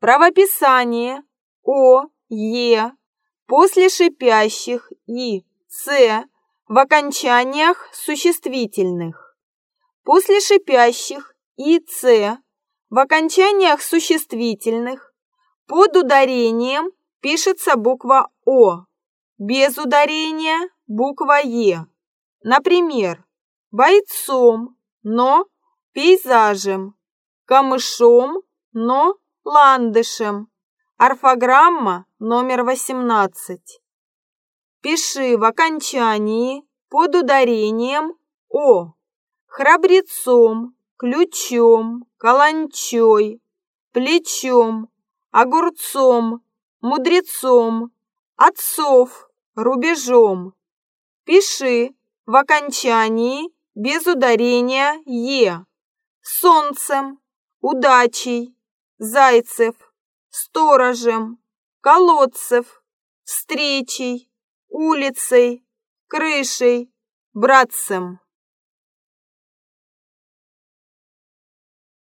Правописание. О, Е. После шипящих. И С. В окончаниях существительных. После шипящих. И С в окончаниях существительных. Под ударением пишется буква О, без ударения буква Е. Например, бойцом, но пейзажем, камышом, но ландышем. Орфограмма номер 18. Пиши в окончании под ударением О. Храбрецом, ключом, каланчой, плечом, огурцом, мудрецом, отцов, рубежом. Пиши в окончании без ударения «е». Солнцем, удачей, зайцев, сторожем, колодцев, встречей, улицей, крышей, братцем.